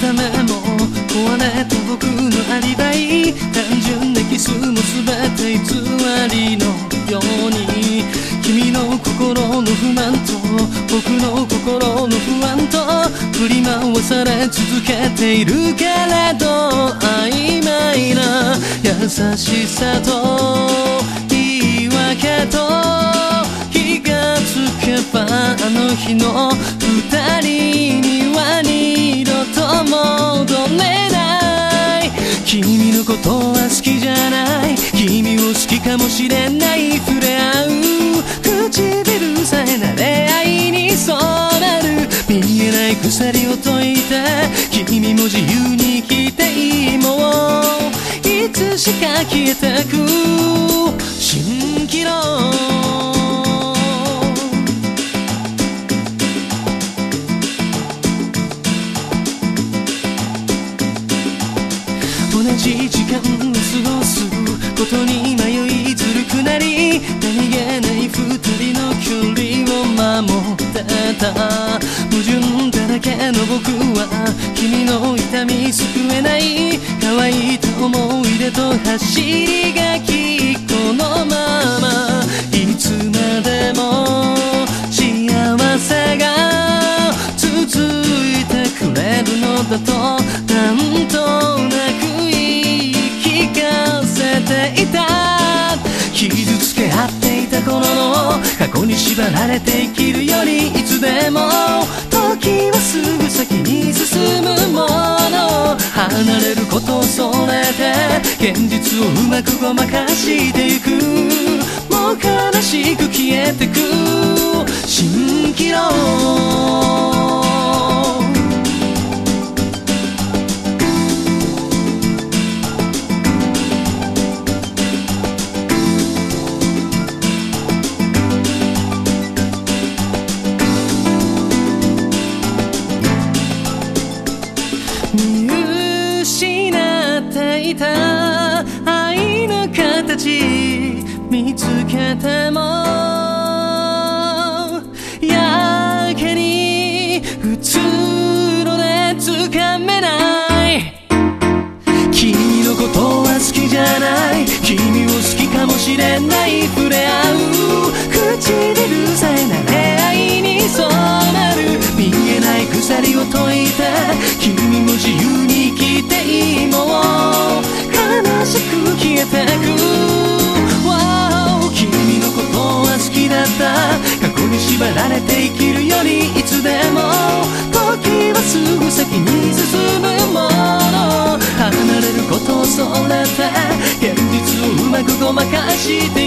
ためも壊れた僕のアリバイ単純なキスも全て偽りのように君の心の不満と僕の心の不安と振り回され続けているけれど曖昧な優しさと言い訳と気がつけばあの日のことは好きじゃない。君を好きかもしれない。触れ合う。唇さえなれ合いに染まる。見えない鎖を解いて君も自由に生きていいもう。いつしか消えてく同じ時間過ごすことに迷いずるくなり何気ない二人の距離を守ってた。矛盾だらけの僕は君の痛み救えない。乾いた思い出と走り書きこのまま。こに縛られて生きるよりいつでも時はすぐ先に進むもの離れることを恐れて現実をうまくごまかしてゆくもう悲しく消えてく蜃気楼いた。愛の形見つけても。やけに普通のでつかめない。君のことは好きじゃない。君を好きかもしれない。触れ合う。唇さえ慣れ合いに染まる。見えない鎖を解いて君も自由縛られて生きるよりいつでも時はすぐ先に進むもの。離れることを恐れて現実をうまくごまかして